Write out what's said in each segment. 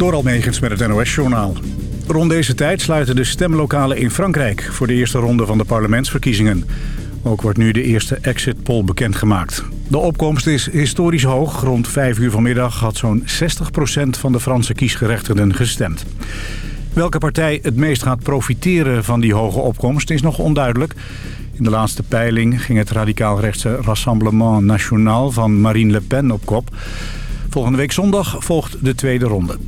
Door Almegens met het NOS-journaal. Rond deze tijd sluiten de stemlokalen in Frankrijk... voor de eerste ronde van de parlementsverkiezingen. Ook wordt nu de eerste exit poll bekendgemaakt. De opkomst is historisch hoog. Rond 5 uur vanmiddag had zo'n 60% van de Franse kiesgerechtigden gestemd. Welke partij het meest gaat profiteren van die hoge opkomst is nog onduidelijk. In de laatste peiling ging het radicaal-rechtse Rassemblement National van Marine Le Pen op kop. Volgende week zondag volgt de tweede ronde.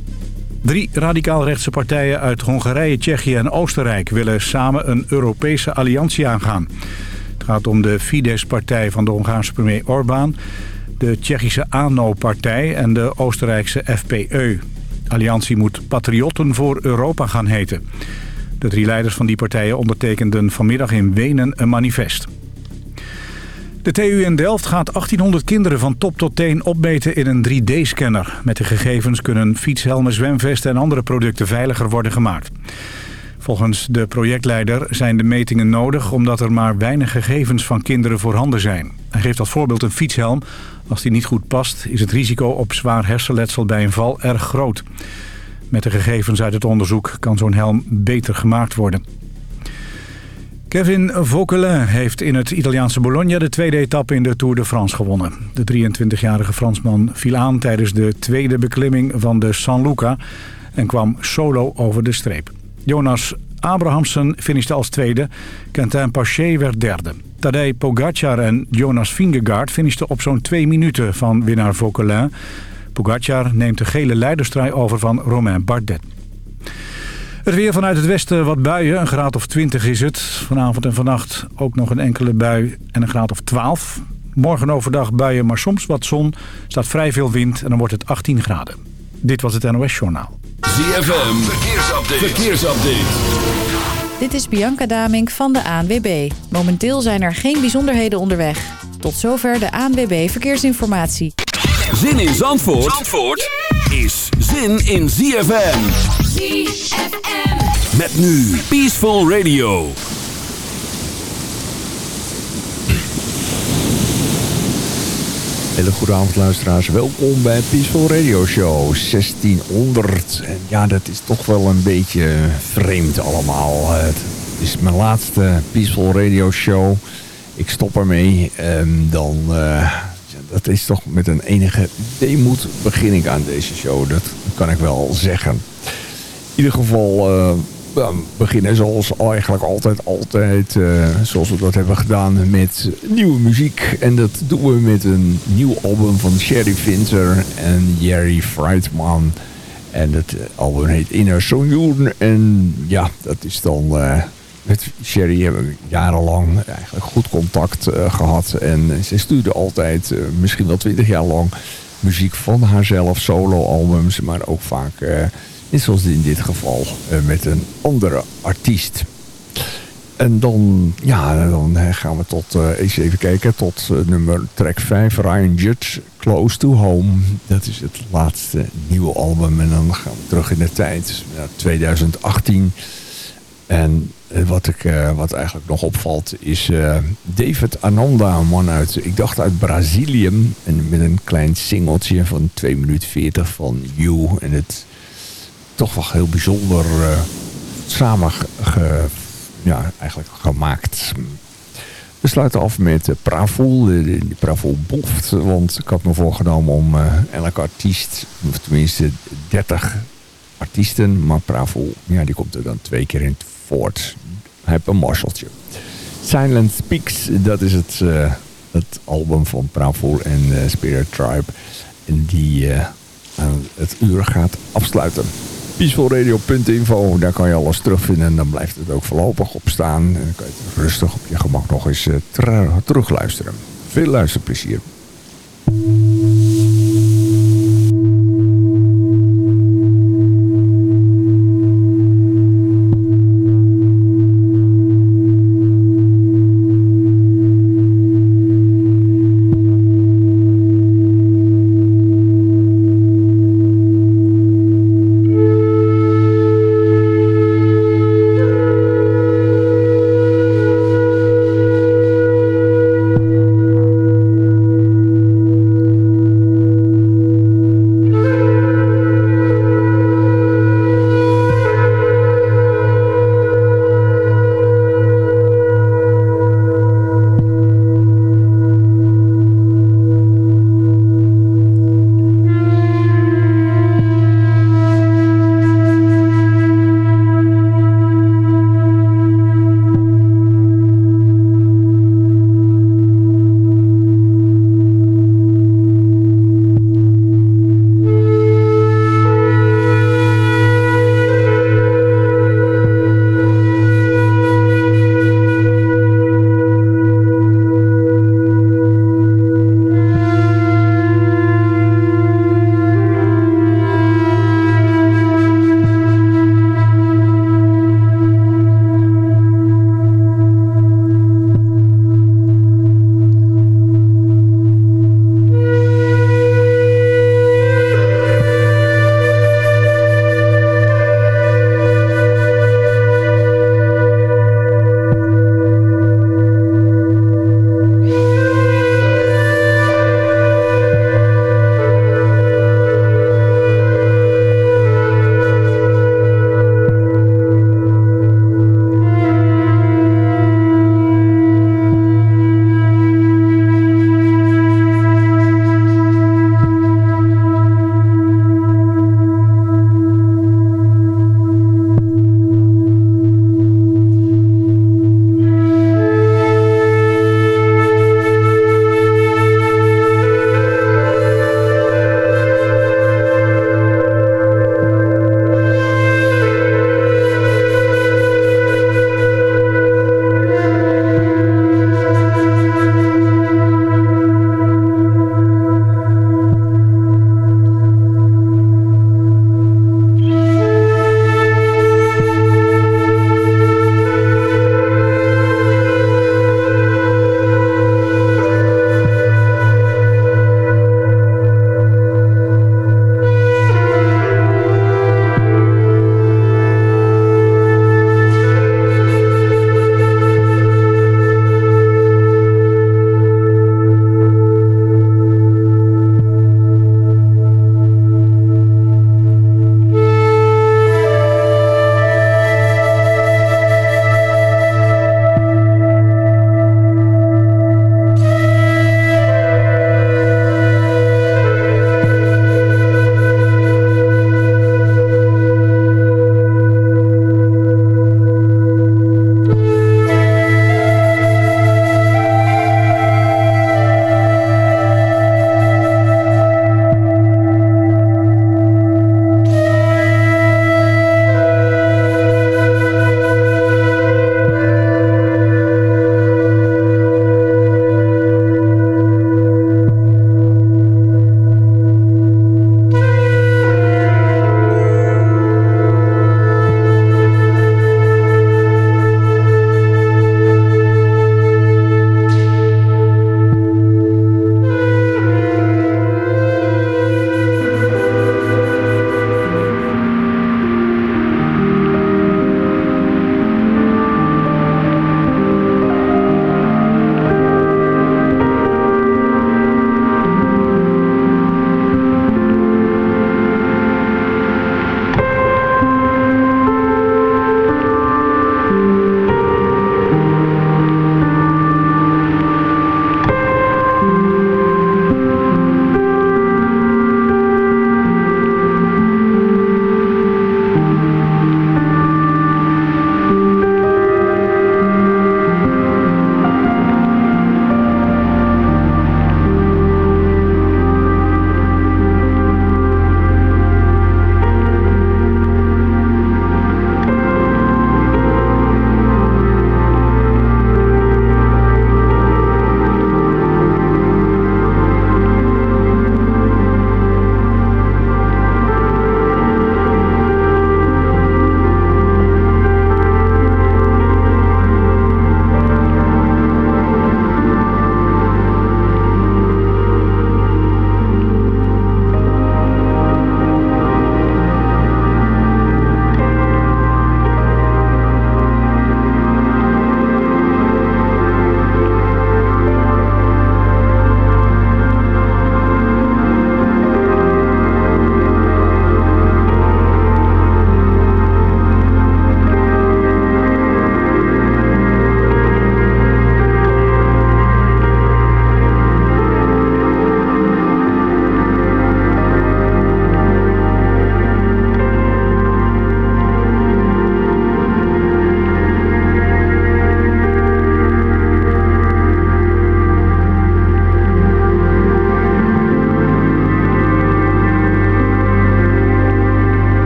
Drie radicaal-rechtse partijen uit Hongarije, Tsjechië en Oostenrijk... willen samen een Europese alliantie aangaan. Het gaat om de Fidesz-partij van de Hongaarse premier Orbán... de Tsjechische ANO-partij en de Oostenrijkse FPE. Alliantie moet Patriotten voor Europa gaan heten. De drie leiders van die partijen ondertekenden vanmiddag in Wenen een manifest. De TU in Delft gaat 1800 kinderen van top tot teen opmeten in een 3D-scanner. Met de gegevens kunnen fietshelmen, zwemvesten en andere producten veiliger worden gemaakt. Volgens de projectleider zijn de metingen nodig omdat er maar weinig gegevens van kinderen voorhanden zijn. Hij geeft als voorbeeld een fietshelm. Als die niet goed past is het risico op zwaar hersenletsel bij een val erg groot. Met de gegevens uit het onderzoek kan zo'n helm beter gemaakt worden. Kevin Vauquelin heeft in het Italiaanse Bologna de tweede etappe in de Tour de France gewonnen. De 23-jarige Fransman viel aan tijdens de tweede beklimming van de San Luca en kwam solo over de streep. Jonas Abrahamsen finishte als tweede, Quentin Paché werd derde. Tadej Pogacar en Jonas Vingegaard finishten op zo'n twee minuten van winnaar Vauquelin. Pogacar neemt de gele leiderstrui over van Romain Bardet. Het weer vanuit het westen wat buien, een graad of 20 is het. Vanavond en vannacht ook nog een enkele bui en een graad of 12. Morgen overdag buien, maar soms wat zon. staat vrij veel wind en dan wordt het 18 graden. Dit was het NOS Journaal. ZFM, verkeersupdate. verkeersupdate. Dit is Bianca Damink van de ANWB. Momenteel zijn er geen bijzonderheden onderweg. Tot zover de ANWB Verkeersinformatie. Zin in Zandvoort, Zandvoort is zin in ZFM. ZFM. Met nu Peaceful Radio. Hele goede avond luisteraars, welkom bij Peaceful Radio Show 1600. En ja, dat is toch wel een beetje vreemd allemaal. Het is mijn laatste Peaceful Radio Show. Ik stop ermee en dan... Uh, dat is toch met een enige deemoed begin ik aan deze show. Dat kan ik wel zeggen. In ieder geval uh, beginnen zoals eigenlijk altijd, altijd uh, zoals we dat hebben gedaan met nieuwe muziek. En dat doen we met een nieuw album van Sherry Vinter en Jerry Freidman. En het album heet Inner Sonjoen. En ja, dat is dan... Uh, met Sherry hebben we jarenlang eigenlijk goed contact uh, gehad. En ze stuurde altijd, uh, misschien wel twintig jaar lang, muziek van haarzelf, solo-albums. Maar ook vaak, uh, net zoals in dit geval, met een andere artiest. En dan, ja, dan gaan we tot, eens even kijken, tot nummer track 5, Ryan Judge, Close to Home. Dat is het laatste nieuwe album. En dan gaan we terug in de tijd, naar 2018. En wat, ik, uh, wat eigenlijk nog opvalt is uh, David Ananda, een man uit, ik dacht uit Brazilië. En met een klein singeltje van 2 minuten 40 van You. En het toch wel heel bijzonder uh, samen ja, eigenlijk gemaakt. We sluiten af met uh, Pravoel, de, Boft. Want ik had me voorgenomen om elke artiest, of tenminste 30 artiesten. Maar Pravoel, ja, die komt er dan twee keer in voort. Heeft een marshaltje. Silent Speaks, dat is het, uh, het album van Pravoel en uh, Spirit Tribe. Die uh, het uur gaat afsluiten. Peacefulradio.info, daar kan je alles terugvinden. En dan blijft het ook voorlopig op staan. En dan kan je het rustig op je gemak nog eens terugluisteren. Veel luisterplezier.